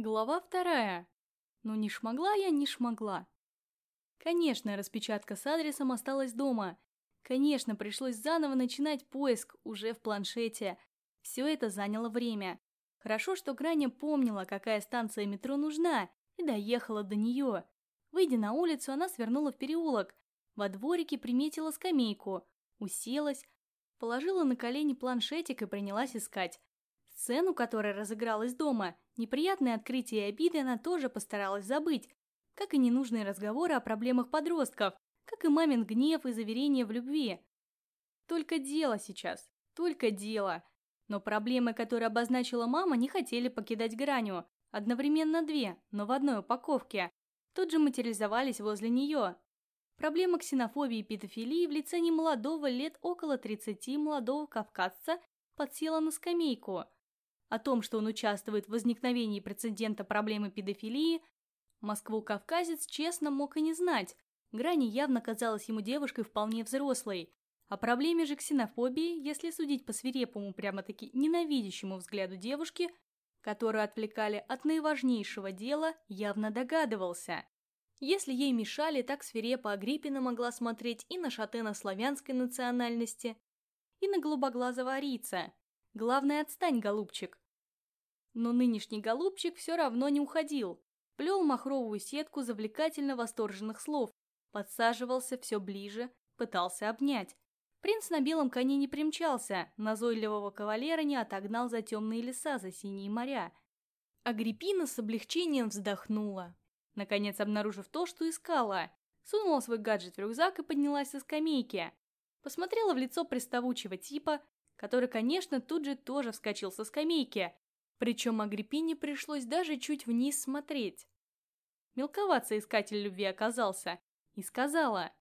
Глава вторая. Ну не шмогла я, не шмогла. Конечно, распечатка с адресом осталась дома. Конечно, пришлось заново начинать поиск уже в планшете. Все это заняло время. Хорошо, что Граня помнила, какая станция метро нужна, и доехала до нее. Выйдя на улицу, она свернула в переулок. Во дворике приметила скамейку. Уселась, положила на колени планшетик и принялась искать. Сцену, которая разыгралась дома, неприятные открытия и обиды она тоже постаралась забыть, как и ненужные разговоры о проблемах подростков, как и мамин гнев и заверения в любви. Только дело сейчас, только дело. Но проблемы, которые обозначила мама, не хотели покидать граню. Одновременно две, но в одной упаковке. Тут же материализовались возле нее. Проблема ксенофобии и педофилии в лице немолодого лет около 30 молодого кавказца подсела на скамейку – о том, что он участвует в возникновении прецедента проблемы педофилии, Москву-кавказец честно мог и не знать. Грани явно казалась ему девушкой вполне взрослой. О проблеме же ксенофобии, если судить по свирепому прямо-таки ненавидящему взгляду девушки, которую отвлекали от наиважнейшего дела, явно догадывался. Если ей мешали, так свирепо Агриппина могла смотреть и на шатена славянской национальности, и на голубоглазого арийца. Главное, отстань, голубчик. Но нынешний голубчик все равно не уходил. Плел махровую сетку завлекательно восторженных слов, подсаживался все ближе, пытался обнять. Принц на белом коне не примчался, назойливого кавалера не отогнал за темные леса, за синие моря. Агриппина с облегчением вздохнула, наконец обнаружив то, что искала. Сунула свой гаджет в рюкзак и поднялась со скамейки. Посмотрела в лицо приставучего типа, который, конечно, тут же тоже вскочил со скамейки, причем Агриппине пришлось даже чуть вниз смотреть. Мелковаться искатель любви оказался и сказала,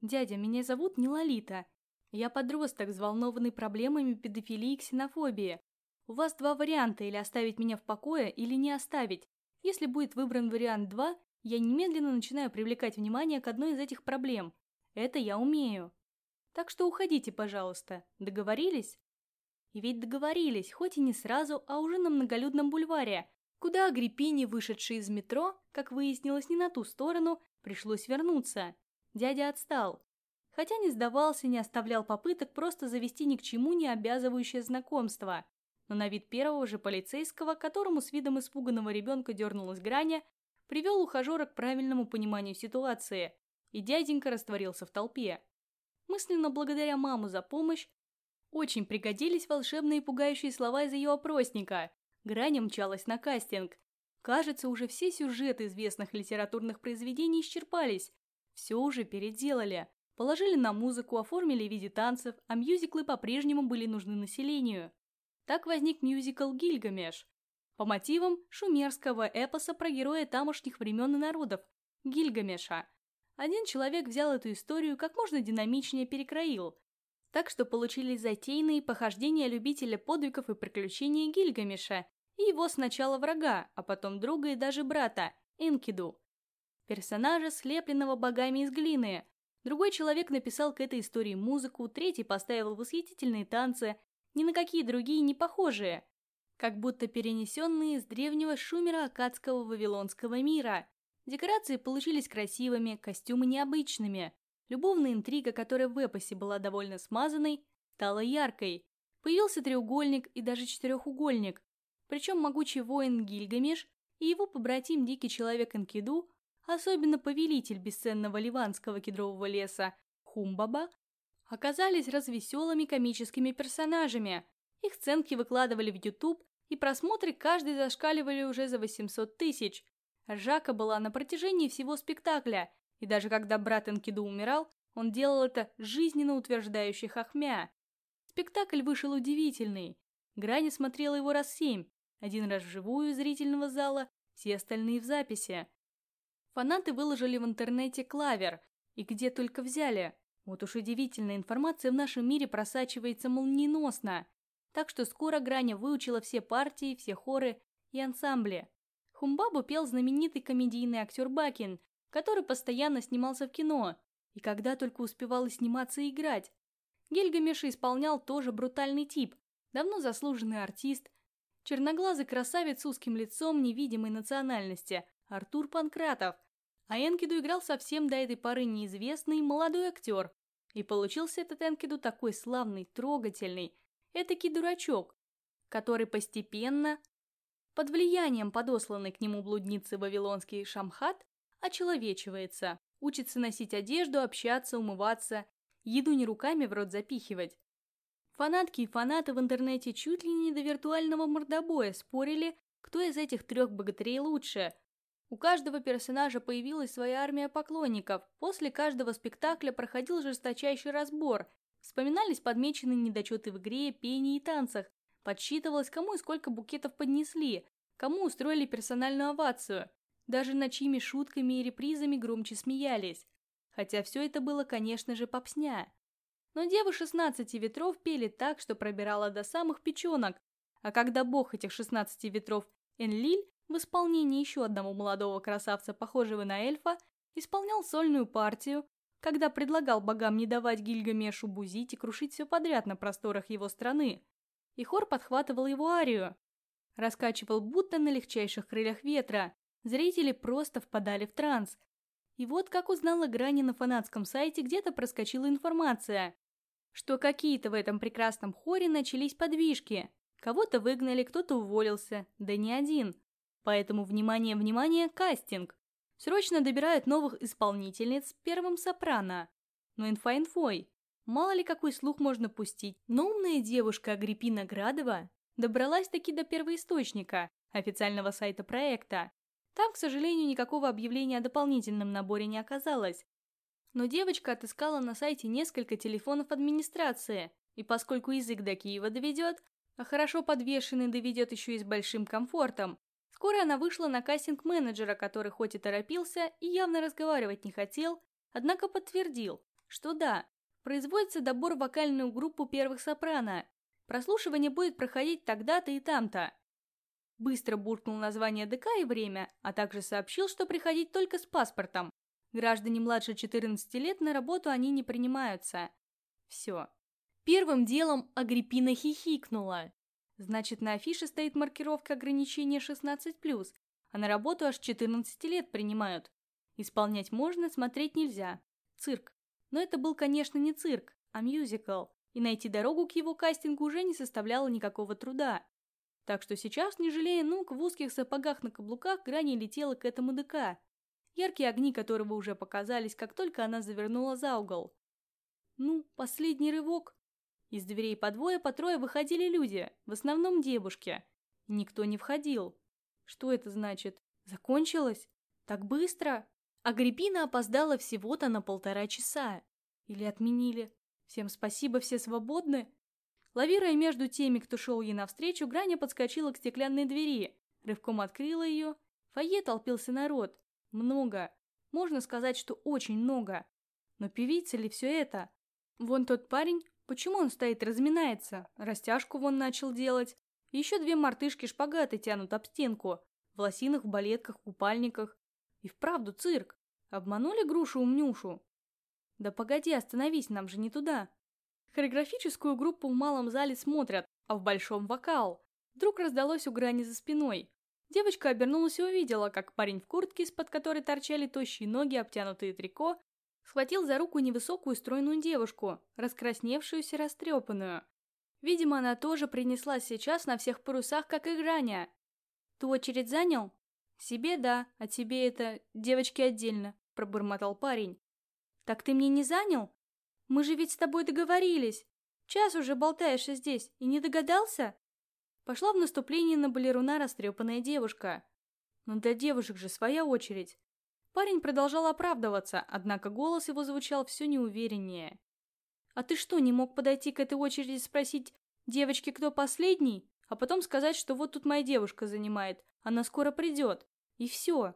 «Дядя, меня зовут не Лолита. Я подросток, взволнованный проблемами педофилии и ксенофобии. У вас два варианта, или оставить меня в покое, или не оставить. Если будет выбран вариант 2, я немедленно начинаю привлекать внимание к одной из этих проблем. Это я умею. Так что уходите, пожалуйста. Договорились? Ведь договорились, хоть и не сразу, а уже на многолюдном бульваре, куда Агриппине, вышедшей из метро, как выяснилось, не на ту сторону, пришлось вернуться. Дядя отстал. Хотя не сдавался, не оставлял попыток просто завести ни к чему не обязывающее знакомство. Но на вид первого же полицейского, которому с видом испуганного ребенка дернулась граня, привел ухажера к правильному пониманию ситуации, и дяденька растворился в толпе. Мысленно благодаря маму за помощь, очень пригодились волшебные пугающие слова из ее опросника. Граня мчалась на кастинг. Кажется, уже все сюжеты известных литературных произведений исчерпались. Все уже переделали. Положили на музыку, оформили в виде танцев, а мюзиклы по-прежнему были нужны населению. Так возник мюзикл «Гильгамеш». По мотивам шумерского эпоса про героя тамошних времен и народов – Гильгамеша. Один человек взял эту историю как можно динамичнее перекроил, так что получились затейные похождения любителя подвигов и приключений Гильгамеша и его сначала врага, а потом друга и даже брата, Энкиду. Персонажа, слепленного богами из глины. Другой человек написал к этой истории музыку, третий поставил восхитительные танцы, ни на какие другие не похожие, как будто перенесенные из древнего шумера акадского вавилонского мира. Декорации получились красивыми, костюмы необычными, Любовная интрига, которая в эпосе была довольно смазанной, стала яркой. Появился треугольник и даже четырехугольник. Причем могучий воин Гильгамеш и его побратим дикий человек Энкиду, особенно повелитель бесценного ливанского кедрового леса Хумбаба, оказались развеселыми комическими персонажами. Их сценки выкладывали в YouTube, и просмотры каждый зашкаливали уже за 800 тысяч. Ржака была на протяжении всего спектакля, и даже когда брат Энкиду умирал, он делал это жизненно утверждающий хохмя. Спектакль вышел удивительный. Грани смотрела его раз семь. Один раз вживую из зрительного зала, все остальные в записи. Фанаты выложили в интернете клавер, и где только взяли. Вот уж удивительная информация в нашем мире просачивается молниеносно. Так что скоро Граня выучила все партии, все хоры и ансамбли. Хумбабу пел знаменитый комедийный актер Бакин, который постоянно снимался в кино, и когда только успевал и сниматься и играть. Гильгамеша исполнял тоже брутальный тип, давно заслуженный артист. Черноглазый красавец с узким лицом невидимой национальности, Артур Панкратов. А Энкиду играл совсем до этой поры неизвестный молодой актер. И получился этот Энкиду такой славный, трогательный, этакий дурачок, который постепенно, под влиянием подосланной к нему блудницы вавилонский Шамхат, очеловечивается, учится носить одежду, общаться, умываться, еду не руками в рот запихивать. Фанатки и фанаты в интернете чуть ли не до виртуального мордобоя спорили, кто из этих трех богатырей лучше. У каждого персонажа появилась своя армия поклонников, после каждого спектакля проходил жесточайший разбор, вспоминались подмеченные недочеты в игре, пении и танцах, подсчитывалось, кому и сколько букетов поднесли, кому устроили персональную овацию, даже над чьими шутками и репризами громче смеялись. Хотя все это было, конечно же, попсня. Но девы 16 ветров пели так, что пробирала до самых печенок, а когда бог этих 16 ветров Энлиль в исполнении еще одного молодого красавца, похожего на эльфа, исполнял сольную партию, когда предлагал богам не давать Гильгамешу бузить и крушить все подряд на просторах его страны. И хор подхватывал его арию, раскачивал будто на легчайших крыльях ветра. Зрители просто впадали в транс. И вот как узнала Грани на фанатском сайте, где-то проскочила информация что какие-то в этом прекрасном хоре начались подвижки. Кого-то выгнали, кто-то уволился, да не один. Поэтому, внимание, внимание, кастинг. Срочно добирают новых исполнительниц первым сопрано. Но инфа инфой. Мало ли какой слух можно пустить. Но умная девушка Агриппина Градова добралась таки до первоисточника, официального сайта проекта. Там, к сожалению, никакого объявления о дополнительном наборе не оказалось, но девочка отыскала на сайте несколько телефонов администрации, и поскольку язык до Киева доведет, а хорошо подвешенный доведет еще и с большим комфортом, скоро она вышла на кастинг менеджера, который хоть и торопился и явно разговаривать не хотел, однако подтвердил, что да, производится добор в вокальную группу первых сопрано, прослушивание будет проходить тогда-то и там-то. Быстро буркнул название ДК и время, а также сообщил, что приходить только с паспортом, Граждане младше 14 лет на работу они не принимаются. Все. Первым делом Агриппина хихикнула. Значит, на афише стоит маркировка ограничения 16+, а на работу аж 14 лет принимают. Исполнять можно, смотреть нельзя. Цирк. Но это был, конечно, не цирк, а мюзикл, и найти дорогу к его кастингу уже не составляло никакого труда. Так что сейчас, не жалея ног, в узких сапогах на каблуках Грани летела к этому ДК, яркие огни которого уже показались, как только она завернула за угол. Ну, последний рывок. Из дверей по двое, по трое выходили люди, в основном девушки. никто не входил. Что это значит? Закончилось? Так быстро? Агриппина опоздала всего-то на полтора часа. Или отменили? Всем спасибо, все свободны? Лавируя между теми, кто шел ей навстречу, Граня подскочила к стеклянной двери, рывком открыла ее. В фойе толпился народ. Много. Можно сказать, что очень много. Но певица ли все это? Вон тот парень, почему он стоит разминается? Растяжку вон начал делать. еще две мартышки шпагаты тянут об стенку. В лосинах, в балетках, купальниках. И вправду цирк. Обманули грушу-умнюшу? Да погоди, остановись, нам же не туда. Хореографическую группу в малом зале смотрят, а в большом вокал. Вдруг раздалось у грани за спиной. Девочка обернулась и увидела, как парень в куртке, из-под которой торчали тощие ноги, обтянутые трико, схватил за руку невысокую стройную девушку, раскрасневшуюся растрепанную. Видимо, она тоже принеслась сейчас на всех парусах, как и Граня. «Ты очередь занял?» «Себе да, а тебе это... девочки отдельно», – пробормотал парень. «Так ты мне не занял? Мы же ведь с тобой договорились. Час уже болтаешься здесь и не догадался?» Пошла в наступление на балеруна растрепанная девушка. Но для девушек же своя очередь. Парень продолжал оправдываться, однако голос его звучал все неувереннее. «А ты что, не мог подойти к этой очереди и спросить, девочки, кто последний? А потом сказать, что вот тут моя девушка занимает, она скоро придет. И все».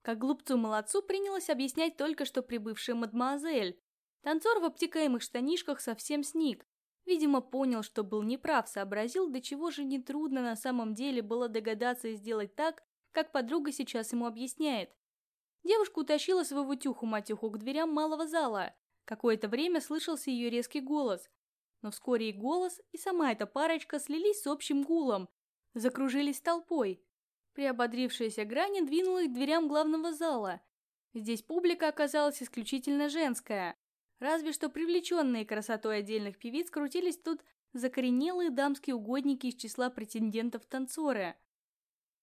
Как глупцу-молодцу принялось объяснять только что прибывшая мадемуазель. Танцор в обтекаемых штанишках совсем сник, Видимо, понял, что был неправ, сообразил, до чего же нетрудно на самом деле было догадаться и сделать так, как подруга сейчас ему объясняет. Девушка утащила своего тюху-матюху к дверям малого зала. Какое-то время слышался ее резкий голос. Но вскоре и голос, и сама эта парочка слились с общим гулом. закружились толпой. Приободрившаяся Грани двинулась к дверям главного зала. Здесь публика оказалась исключительно женская. Разве что привлеченные красотой отдельных певиц крутились тут закоренелые дамские угодники из числа претендентов-танцоры.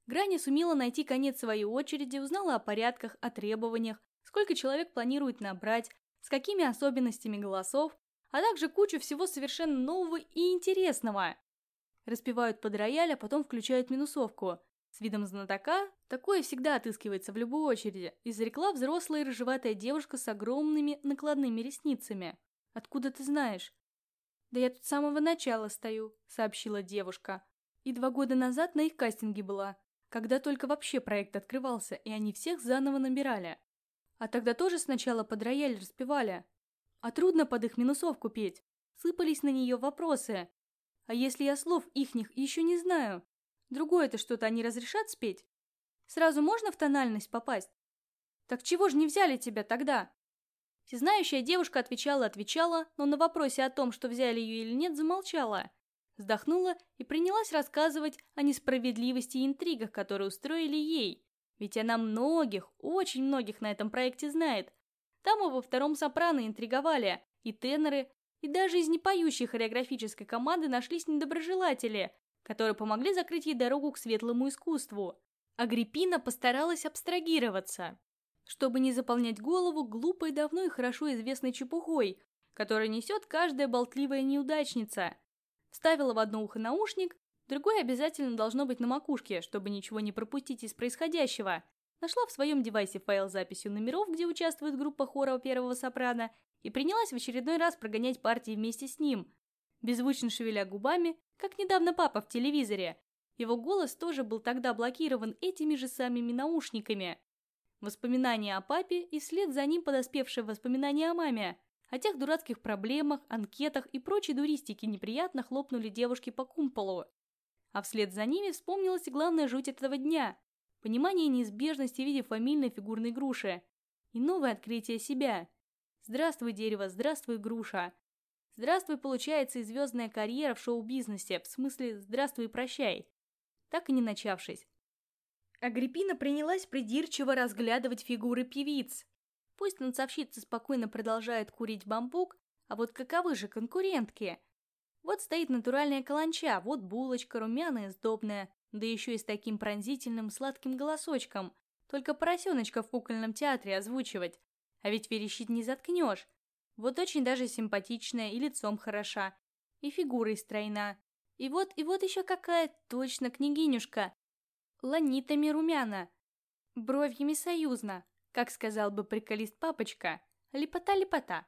Грани сумела найти конец своей очереди, узнала о порядках, о требованиях, сколько человек планирует набрать, с какими особенностями голосов, а также кучу всего совершенно нового и интересного. Распевают под рояль, а потом включают минусовку. С видом знатока такое всегда отыскивается в любой очереди. Изрекла взрослая рыжеватая девушка с огромными накладными ресницами. «Откуда ты знаешь?» «Да я тут с самого начала стою», — сообщила девушка. «И два года назад на их кастинге была, когда только вообще проект открывался, и они всех заново набирали. А тогда тоже сначала под рояль распевали. А трудно под их минусовку петь. Сыпались на нее вопросы. А если я слов ихних еще не знаю? Другое-то что-то они разрешат спеть? Сразу можно в тональность попасть? Так чего же не взяли тебя тогда? Всезнающая девушка отвечала-отвечала, но на вопросе о том, что взяли ее или нет, замолчала. Вздохнула и принялась рассказывать о несправедливости и интригах, которые устроили ей. Ведь она многих, очень многих на этом проекте знает. Там и во втором сопрано интриговали, и теноры, и даже из непоющей хореографической команды нашлись недоброжелатели, которые помогли закрыть ей дорогу к светлому искусству. Агриппина постаралась абстрагироваться, чтобы не заполнять голову глупой, давно и хорошо известной чепухой, которая несет каждая болтливая неудачница. Вставила в одно ухо наушник, другое обязательно должно быть на макушке, чтобы ничего не пропустить из происходящего. Нашла в своем девайсе файл с записью номеров, где участвует группа хора первого сопрано, и принялась в очередной раз прогонять партии вместе с ним, беззвучно шевеля губами, как недавно папа в телевизоре. Его голос тоже был тогда блокирован этими же самыми наушниками. Воспоминания о папе и вслед за ним подоспевшие воспоминания о маме. О тех дурацких проблемах, анкетах и прочей дуристике неприятно хлопнули девушки по кумполу. А вслед за ними вспомнилась и главная жуть этого дня – понимание неизбежности в виде фамильной фигурной груши и новое открытие себя. Здравствуй, дерево, здравствуй, груша. Здравствуй, получается, и звездная карьера в шоу-бизнесе, в смысле «здравствуй и прощай», так и не начавшись. Агриппина принялась придирчиво разглядывать фигуры певиц. Пусть танцовщица спокойно продолжает курить бамбук, а вот каковы же конкурентки? Вот стоит натуральная каланча, вот булочка, румяная, сдобная, да еще и с таким пронзительным сладким голосочком. Только поросеночка в кукольном театре озвучивать. А ведь верещит не заткнешь. Вот очень даже симпатичная и лицом хороша, и фигурой стройна. И вот, и вот еще какая точно княгинюшка. Ланитами румяна. Бровьями союзно, как сказал бы приколист папочка. Лепота-лепота.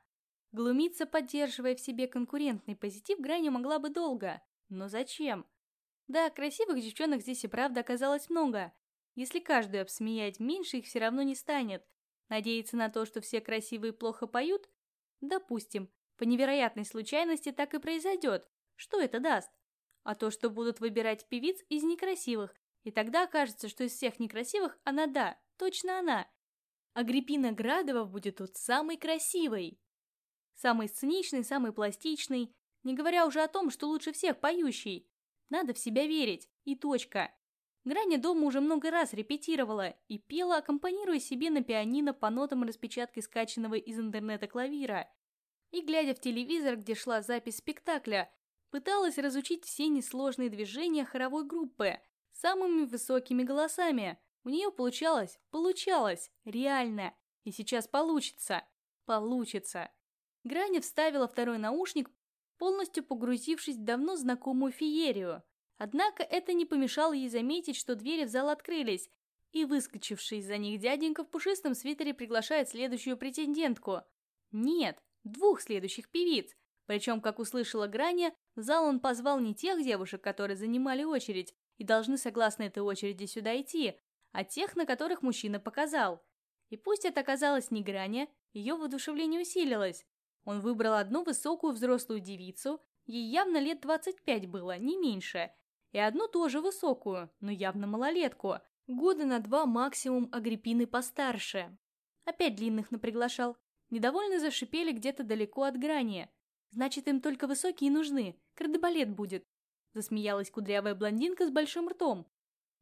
Глумиться, поддерживая в себе конкурентный позитив, Грани могла бы долго. Но зачем? Да, красивых девчонок здесь и правда оказалось много. Если каждую обсмеять, меньше их все равно не станет. Надеяться на то, что все красивые плохо поют, Допустим, по невероятной случайности так и произойдет. Что это даст? А то, что будут выбирать певиц из некрасивых, и тогда окажется, что из всех некрасивых она да, точно она. Агриппина Градова будет тут самой красивой. Самой сценичной, самой пластичной, не говоря уже о том, что лучше всех поющей. Надо в себя верить, и точка. Граня дома уже много раз репетировала и пела, аккомпанируя себе на пианино по нотам распечатки скачанного из интернета клавира. И, глядя в телевизор, где шла запись спектакля, пыталась разучить все несложные движения хоровой группы самыми высокими голосами. У нее получалось, получалось, реально. И сейчас получится, получится. Граня вставила второй наушник, полностью погрузившись в давно знакомую феерию – Однако это не помешало ей заметить, что двери в зал открылись, и выскочивший из-за них дяденька в пушистом свитере приглашает следующую претендентку. Нет, двух следующих певиц. Причем, как услышала Граня, в зал он позвал не тех девушек, которые занимали очередь и должны согласно этой очереди сюда идти, а тех, на которых мужчина показал. И пусть это оказалось не Граня, ее воодушевление усилилось. Он выбрал одну высокую взрослую девицу, ей явно лет 25 было, не меньше, и одну тоже высокую, но явно малолетку, года на два максимум Агриппины постарше. Опять длинных наприглашал. Недовольно зашипели где-то далеко от грани. Значит, им только высокие нужны, кардебалет будет. Засмеялась кудрявая блондинка с большим ртом.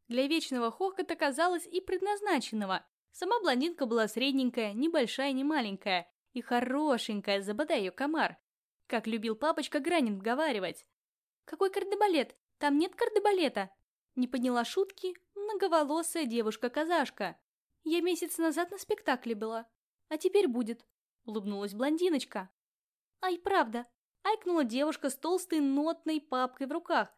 Для вечного хохота казалось и предназначенного. Сама блондинка была средненькая, ни большая, ни маленькая. И хорошенькая, забодай ее комар. Как любил папочка Гранин говаривать. «Какой кардебалет? Там нет кардебалета!» Не поняла шутки многоволосая девушка-казашка. «Я месяц назад на спектакле была, а теперь будет», — улыбнулась блондиночка. «Ай, правда!» — айкнула девушка с толстой нотной папкой в руках.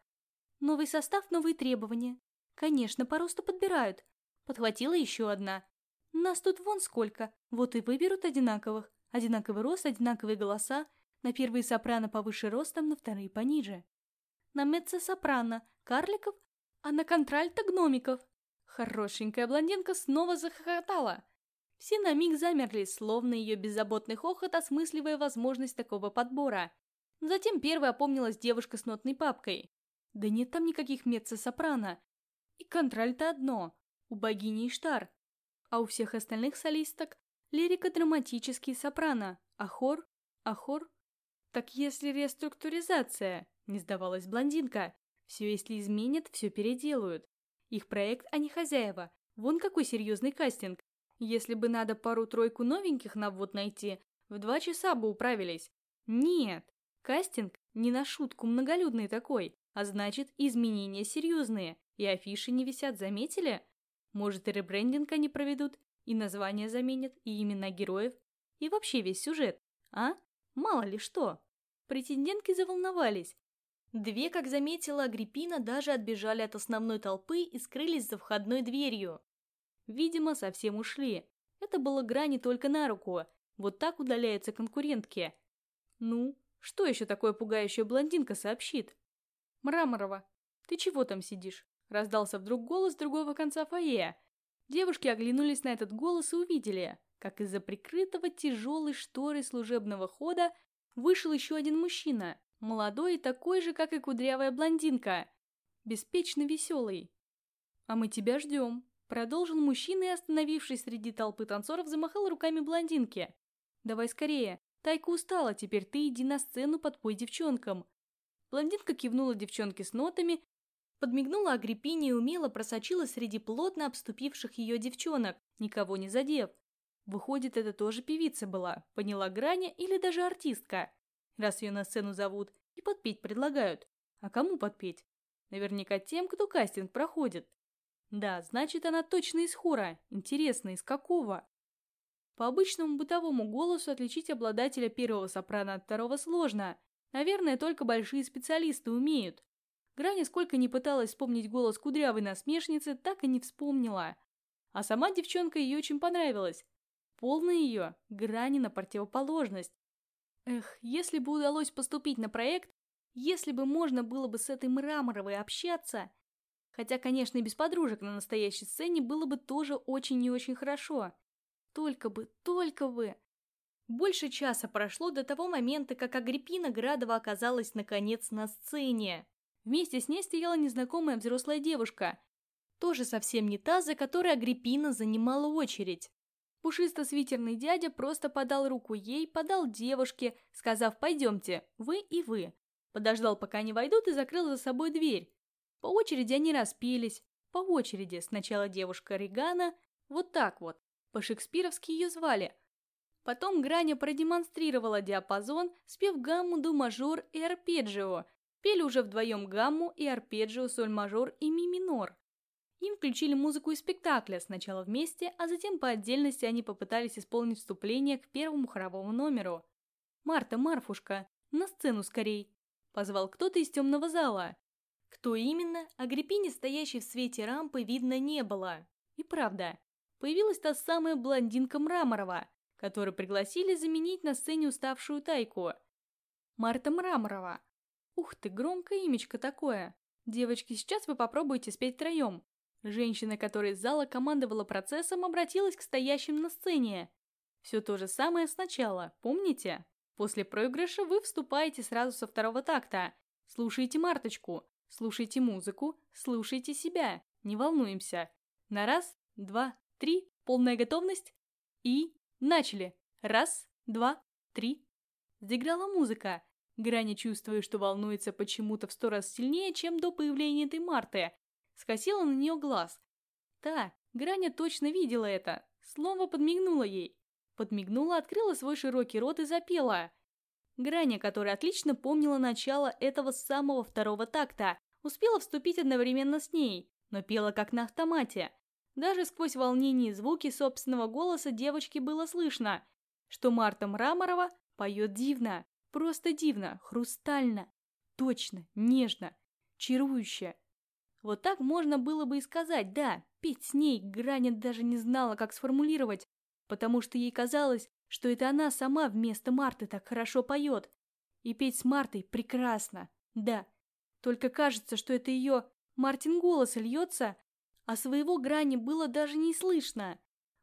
«Новый состав, новые требования. Конечно, по росту подбирают». Подхватила еще одна. «Нас тут вон сколько, вот и выберут одинаковых. Одинаковый рост, одинаковые голоса, на первые сопрано повыше ростом, на вторые пониже. На меццо-сопрано карликов, а на контральто гномиков. Хорошенькая блондинка снова захохотала. Все на миг замерли, словно ее беззаботный хохот, осмысливая возможность такого подбора. Затем первой опомнилась девушка с нотной папкой. Да нет там никаких меццо-сопрано. И контральто одно, у богини Иштар. А у всех остальных солисток лирико-драматический сопрано, а хор, а хор «Так если реструктуризация?» – не сдавалась блондинка. «Все если изменят, все переделают. Их проект, а не хозяева. Вон какой серьезный кастинг. Если бы надо пару-тройку новеньких на ввод найти, в два часа бы управились. Нет, кастинг не на шутку многолюдный такой, а значит изменения серьезные. И афиши не висят, заметили? Может и ребрендинг они проведут, и названия заменят, и имена героев, и вообще весь сюжет, а? Мало ли что. Претендентки заволновались. Две, как заметила Агриппина, даже отбежали от основной толпы и скрылись за входной дверью. Видимо, совсем ушли. Это было грани только на руку. Вот так удаляются конкурентки. Ну, что еще такое пугающая блондинка сообщит? Мраморова, ты чего там сидишь? Раздался вдруг голос другого конца фойе. Девушки оглянулись на этот голос и увидели, как из-за прикрытого тяжелой шторы служебного хода вышел еще один мужчина, молодой и такой же, как и кудрявая блондинка, беспечно веселый. «А мы тебя ждем», — продолжил мужчина и, остановившись среди толпы танцоров, замахал руками блондинки. «Давай скорее, Тайка устала, теперь ты иди на сцену, подпой девчонкам». Блондинка кивнула девчонке с нотами, подмигнула Агриппине и умело просочилась среди плотно обступивших ее девчонок, никого не задев. Выходит, это тоже певица была, поняла Граня или даже артистка. Раз ее на сцену зовут и подпеть предлагают. А кому подпеть? Наверняка тем, кто кастинг проходит. Да, значит, она точно из хора. Интересно, из какого? По обычному бытовому голосу отличить обладателя первого сопрано от второго сложно. Наверное, только большие специалисты умеют. Граня сколько не пыталась вспомнить голос кудрявой насмешницы, так и не вспомнила. А сама девчонка ей очень понравилась. Полная ее грани на противоположность. Эх, если бы удалось поступить на проект, если бы можно было бы с этой Мраморовой общаться... Хотя, конечно, и без подружек на настоящей сцене было бы тоже очень и очень хорошо. Только бы, только бы... Больше часа прошло до того момента, как Агриппина Градова оказалась наконец на сцене. Вместе с ней стояла незнакомая взрослая девушка. Тоже совсем не та, за которой Агриппина занимала очередь. Пушисто-свитерный дядя просто подал руку ей, подал девушке, сказав «пойдемте, вы и вы». Подождал, пока они войдут, и закрыл за собой дверь. По очереди они распелись. По очереди сначала девушка Регана, вот так вот, по-шекспировски ее звали. Потом Граня продемонстрировала диапазон, спев гамму до мажор и арпеджио. Пели уже вдвоем гамму и арпеджио, соль мажор и ми минор. Им включили музыку из спектакля, сначала вместе, а затем по отдельности они попытались исполнить вступление к первому хоровому номеру. «Марта, Марфушка, на сцену скорей!» – позвал кто-то из темного зала. Кто именно, Агриппине, стоящей в свете рампы, видно не было. И правда, появилась та самая блондинка Мраморова, которую пригласили заменить на сцене уставшую Тайку. Марта Мраморова. Ух ты, громкое имечко такое. Девочки, сейчас вы попробуйте спеть втроем. Женщина, которая из зала командовала процессом, обратилась к стоящим на сцене. Все то же самое сначала, помните? После проигрыша вы вступаете сразу со второго такта. Слушайте Марточку, слушайте музыку, слушайте себя. Не волнуемся. На раз, два, три, полная готовность. И начали. Раз, два, три. Заиграла музыка. Граня, чувствуя, что волнуется почему-то в сто раз сильнее, чем до появления этой Марты, скосила на нее глаз. Та, Граня точно видела это, слово подмигнула ей. Подмигнула, открыла свой широкий рот и запела. Граня, которая отлично помнила начало этого самого второго такта, успела вступить одновременно с ней, но пела как на автомате. Даже сквозь волнение звуки собственного голоса девочки было слышно, что Марта Мраморова поет дивно, просто дивно, хрустально, точно, нежно, чарующе. Вот так можно было бы и сказать, да, петь с ней Граня даже не знала, как сформулировать, потому что ей казалось, что это она сама вместо Марты так хорошо поет. И петь с Мартой прекрасно, да. Только кажется, что это ее Мартин голос льется, а своего Грани было даже не слышно.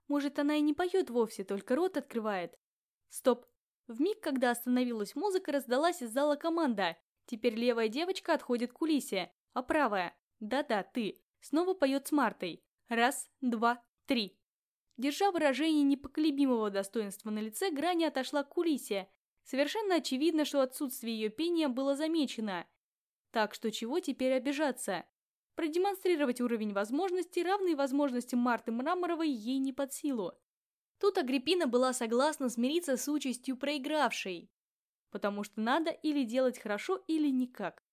Может, она и не поет вовсе, только рот открывает. Стоп. В миг, когда остановилась музыка, раздалась из зала команда. Теперь левая девочка отходит к кулисе, а правая, да-да, ты, снова поет с Мартой. Раз, два, три. Держа выражение непоколебимого достоинства на лице, Грани отошла к кулисе. Совершенно очевидно, что отсутствие ее пения было замечено. Так что чего теперь обижаться? Продемонстрировать уровень возможностей, равный возможностям Марты Мраморовой, ей не под силу. Тут Агриппина была согласна смириться с участью проигравшей. Потому что надо или делать хорошо, или никак.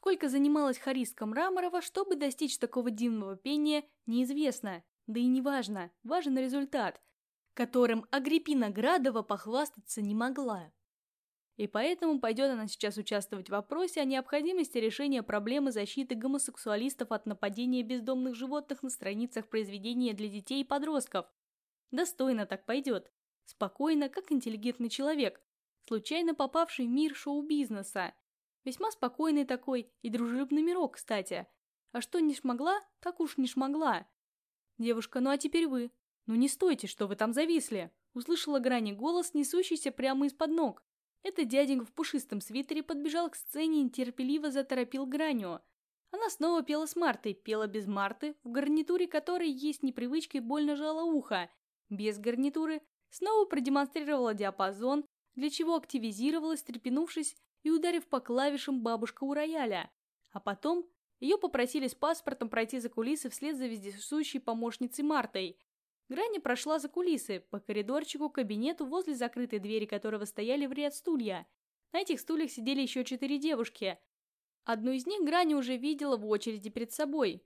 Сколько занималась Харистка Мраморова, чтобы достичь такого дивного пения, неизвестно. Да и не важно, важен результат, которым Агриппина Градова похвастаться не могла. И поэтому пойдет она сейчас участвовать в вопросе о необходимости решения проблемы защиты гомосексуалистов от нападения бездомных животных на страницах произведения для детей и подростков. Достойно так пойдет. Спокойно, как интеллигентный человек, случайно попавший в мир шоу-бизнеса. Весьма спокойный такой и дружелюбный мирок, кстати. А что не шмогла, так уж не шмогла. «Девушка, ну а теперь вы. Ну не стойте, что вы там зависли!» Услышала Грани голос, несущийся прямо из-под ног. Это дяденька в пушистом свитере подбежал к сцене и нетерпеливо заторопил Граню. Она снова пела с Мартой, пела без Марты, в гарнитуре которой есть непривычка и больно жало ухо. Без гарнитуры снова продемонстрировала диапазон, для чего активизировалась, трепенувшись и ударив по клавишам бабушка у рояля. А потом ее попросили с паспортом пройти за кулисы вслед за вездесущей помощницей Мартой. Грани прошла за кулисы, по коридорчику кабинету, возле закрытой двери которого стояли в ряд стулья. На этих стульях сидели еще четыре девушки. Одну из них Грани уже видела в очереди перед собой.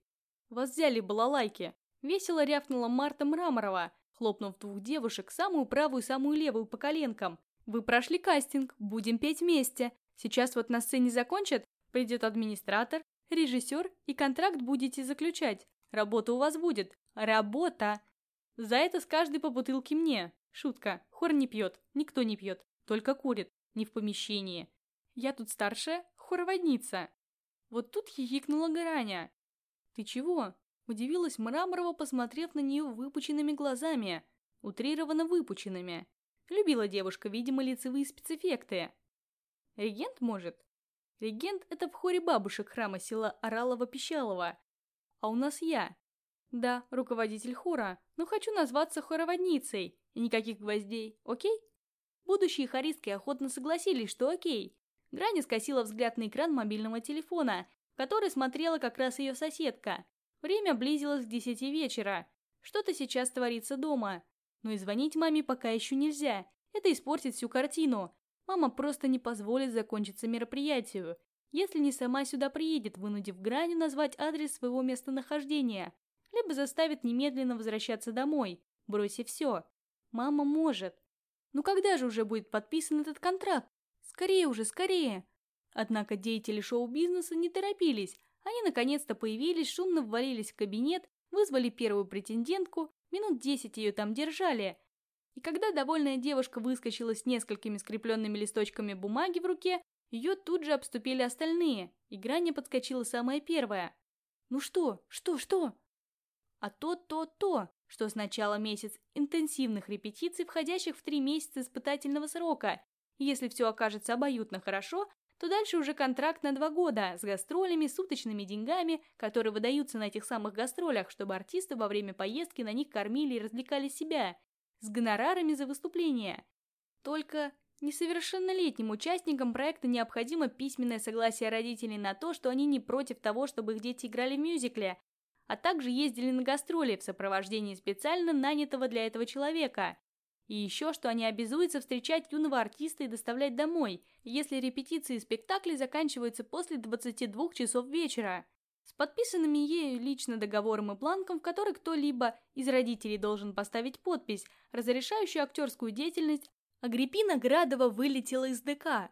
«Вас взяли балалайки!» Весело рявкнула Марта Мраморова, хлопнув двух девушек, самую правую и самую левую по коленкам. «Вы прошли кастинг, будем петь вместе. Сейчас вот на сцене закончат, придет администратор, режиссер и контракт будете заключать. Работа у вас будет. Работа! За это с каждой по бутылке мне. Шутка. Хор не пьет. Никто не пьет. Только курит. Не в помещении. Я тут старшая хороводница. Вот тут хихикнула Граня. Ты чего? Удивилась Мраморова, посмотрев на нее выпученными глазами. Утрированно выпученными. Любила девушка, видимо, лицевые спецэффекты. Регент, может? Регент – это в хоре бабушек храма села Оралова-Пищалова. А у нас я. Да, руководитель хора, но хочу назваться хороводницей. И никаких гвоздей, окей? Будущие хористки охотно согласились, что окей. Грани скосила взгляд на экран мобильного телефона, который смотрела как раз ее соседка. Время близилось к десяти вечера. Что-то сейчас творится дома. Но и звонить маме пока еще нельзя. Это испортит всю картину. Мама просто не позволит закончиться мероприятию, если не сама сюда приедет, вынудив Граню назвать адрес своего местонахождения, либо заставит немедленно возвращаться домой, бросив все. Мама может. Ну когда же уже будет подписан этот контракт? Скорее уже, скорее. Однако деятели шоу-бизнеса не торопились. Они наконец-то появились, шумно ввалились в кабинет, вызвали первую претендентку, минут десять ее там держали, и когда довольная девушка выскочила с несколькими скрепленными листочками бумаги в руке, ее тут же обступили остальные, и Граня подскочила самая первая. «Ну что? Что? Что?» А то-то-то, что сначала месяц интенсивных репетиций, входящих в три месяца испытательного срока. Если все окажется обоюдно хорошо, то дальше уже контракт на два года с гастролями, суточными деньгами, которые выдаются на этих самых гастролях, чтобы артисты во время поездки на них кормили и развлекали себя, с гонорарами за выступление. Только Несовершеннолетним участникам проекта необходимо письменное согласие родителей на то, что они не против того, чтобы их дети играли в мюзикле, а также ездили на гастроли в сопровождении специально нанятого для этого человека. И еще, что они обязуются встречать юного артиста и доставлять домой, если репетиции и спектакли заканчиваются после 22 часов вечера. С подписанными ею лично договором и бланком, в который кто-либо из родителей должен поставить подпись, разрешающую актерскую деятельность, Агриппина Градова вылетела из ДК.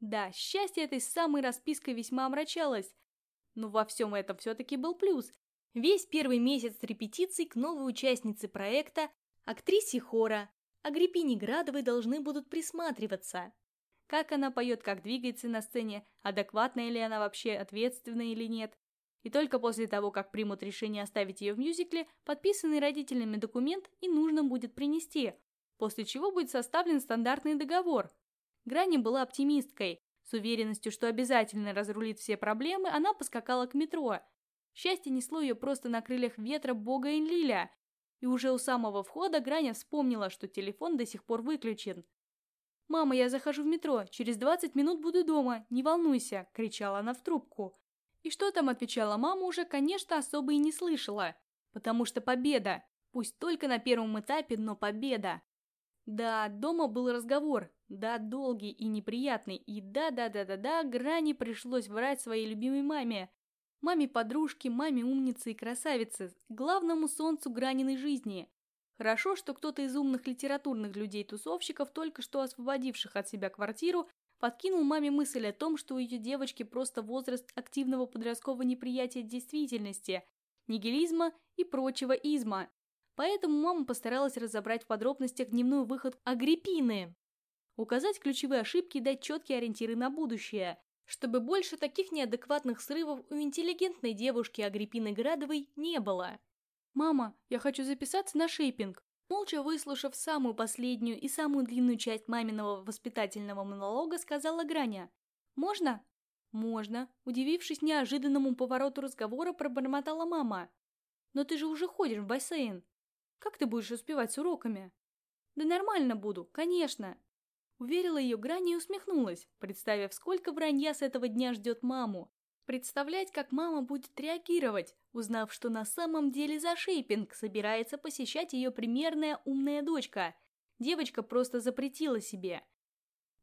Да, счастье этой самой распиской весьма омрачалось, но во всем этом все-таки был плюс. Весь первый месяц репетиций к новой участнице проекта, актрисе хора, Агриппине Градовой должны будут присматриваться. Как она поет, как двигается на сцене, адекватная ли она вообще, ответственная или нет. И только после того, как примут решение оставить ее в мюзикле, подписанный родителями документ и нужно будет принести, после чего будет составлен стандартный договор. Грани была оптимисткой. С уверенностью, что обязательно разрулит все проблемы, она поскакала к метро. Счастье несло ее просто на крыльях ветра бога Энлиля. И уже у самого входа Граня вспомнила, что телефон до сих пор выключен. «Мама, я захожу в метро, через 20 минут буду дома, не волнуйся!» – кричала она в трубку. И что там отвечала мама уже, конечно, особо и не слышала. Потому что победа. Пусть только на первом этапе, но победа. Да, дома был разговор. Да, долгий и неприятный. И да-да-да-да-да, Грани пришлось врать своей любимой маме. Маме-подружке, маме умницы и красавице, главному солнцу Граниной жизни. Хорошо, что кто-то из умных литературных людей-тусовщиков, только что освободивших от себя квартиру, подкинул маме мысль о том, что у ее девочки просто возраст активного подросткового неприятия действительности, нигилизма и прочего изма. Поэтому мама постаралась разобрать в подробностях дневной выход Агриппины, указать ключевые ошибки и дать четкие ориентиры на будущее, чтобы больше таких неадекватных срывов у интеллигентной девушки Агриппины Градовой не было. «Мама, я хочу записаться на шейпинг». Молча выслушав самую последнюю и самую длинную часть маминого воспитательного монолога, сказала Граня. «Можно?» «Можно», удивившись неожиданному повороту разговора, пробормотала мама. «Но ты же уже ходишь в бассейн. Как ты будешь успевать с уроками?» «Да нормально буду, конечно». Уверила ее Граня и усмехнулась, представив, сколько вранья с этого дня ждет маму. Представлять, как мама будет реагировать, узнав, что на самом деле за шейпинг собирается посещать ее примерная умная дочка. Девочка просто запретила себе.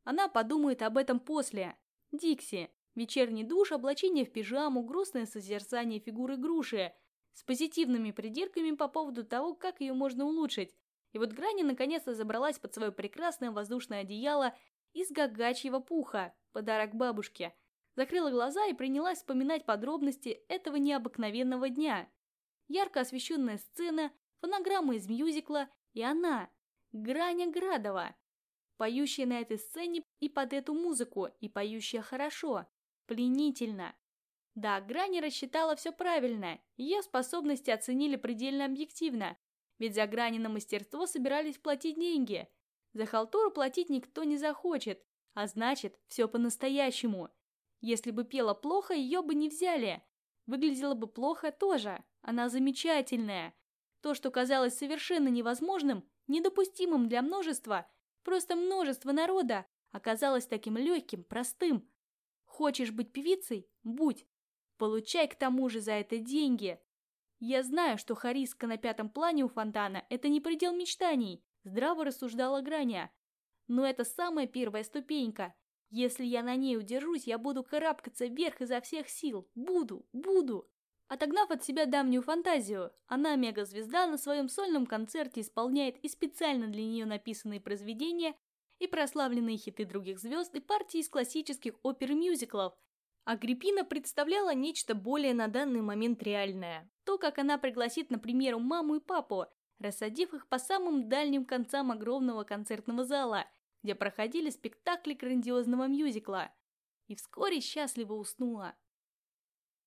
Она подумает об этом после. Дикси. Вечерний душ, облачение в пижаму, грустное созерцание фигуры груши. С позитивными придирками по поводу того, как ее можно улучшить. И вот Грани наконец-то забралась под свое прекрасное воздушное одеяло из гагачьего пуха, подарок бабушке – закрыла глаза и принялась вспоминать подробности этого необыкновенного дня. Ярко освещенная сцена, фонограмма из мюзикла и она, Граня Градова, поющая на этой сцене и под эту музыку, и поющая хорошо, пленительно. Да, Грани рассчитала все правильно, ее способности оценили предельно объективно, ведь за Грани на мастерство собирались платить деньги. За халтуру платить никто не захочет, а значит, все по-настоящему – если бы пела плохо, ее бы не взяли. Выглядела бы плохо тоже. Она замечательная. То, что казалось совершенно невозможным, недопустимым для множества, просто множество народа, оказалось таким легким, простым. Хочешь быть певицей? Будь. Получай к тому же за это деньги. Я знаю, что Хариска на пятом плане у фонтана – это не предел мечтаний, здраво рассуждала Граня. Но это самая первая ступенька. Если я на ней удержусь, я буду карабкаться вверх изо всех сил. Буду, буду. Отогнав от себя давнюю фантазию, она, мегазвезда, на своем сольном концерте исполняет и специально для нее написанные произведения, и прославленные хиты других звезд, и партии из классических опер и мюзиклов. Агриппина представляла нечто более на данный момент реальное. То, как она пригласит, например, маму и папу, рассадив их по самым дальним концам огромного концертного зала – где проходили спектакли грандиозного мюзикла, и вскоре счастливо уснула.